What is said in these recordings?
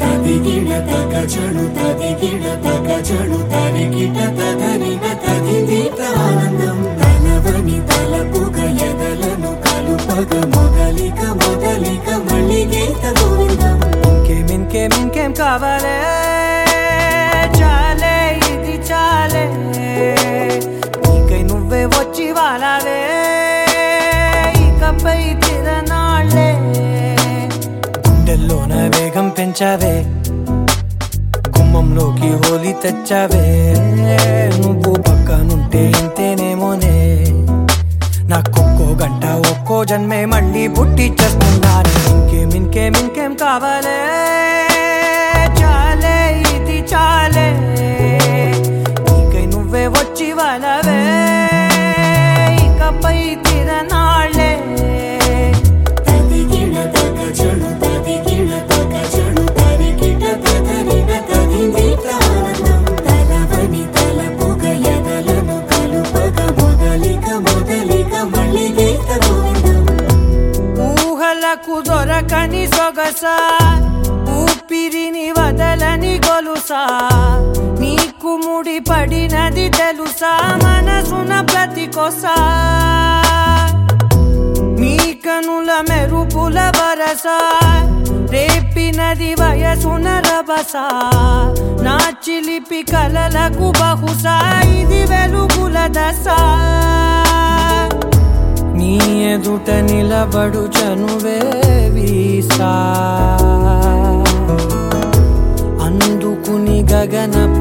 తదిగిడ తగచడు తదిగిడ తగచడు తరిగిట తగరిన తదిదీత ఆనందం తలవని తలపుగ ఎదలను కలుపగ మొదలిక మొదలిక మళ్ళీ గీత గోవిందం. ఇంకేం ఇంకేం ఇంకేం కావాలే? గుండెల్లోన వేగం పెంచావే. గుమ్మంలోకి హోలీ తెచ్చావే. నువ్వు పక్కనుంటే దొరకని సొగస? ఊపిరిని వదలని గొలుసా? నీకు ముడి పడినది తెలుసా? మనసున ప్రతి కొసా నీ కనుల మెరుపుల వరస? రేపినది వయసున రభస? నా చిలిపి కలలకు బహుశా ఇది వెలుగుల దశ? ఎదుట నిలబడు చనువే వీసా. అందుకుని గగనపు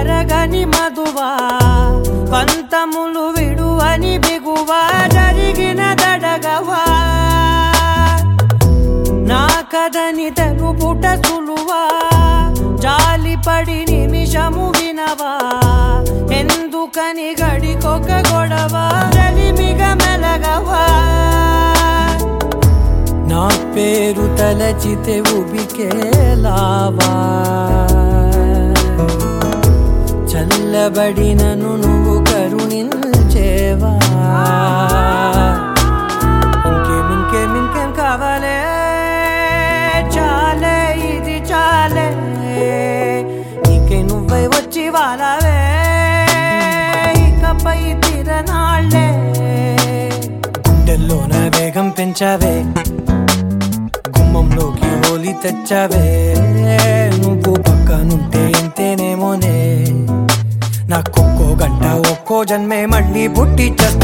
కరగని మధువా పంతములు విడువని బిగువా జరిగిన దడగవా. నా కథని తెలుపుట సులువా జాలిపడి నిమిషము వినవా. ఎందుకని గడికొక గొడవ రలిమిగ మెలగవా. నా పేరు తలచితే ఉబికేలావా చల్లబడినను నువ్వు కరుణించేవా? ఇంకేం ఇంకేం ఇంకేం కావాలే? చాలే ఇది చాలే. నీకే నువ్వై వచ్చి వాళ్ళవే ఇకపై తిరనాళ్ళే గుండెల్లోన వేగం పెంచావే. గుమ్మంలోకి హోలీ తెచ్చావే. నువ్వు పక్కనుంటే குட்டி சஸ்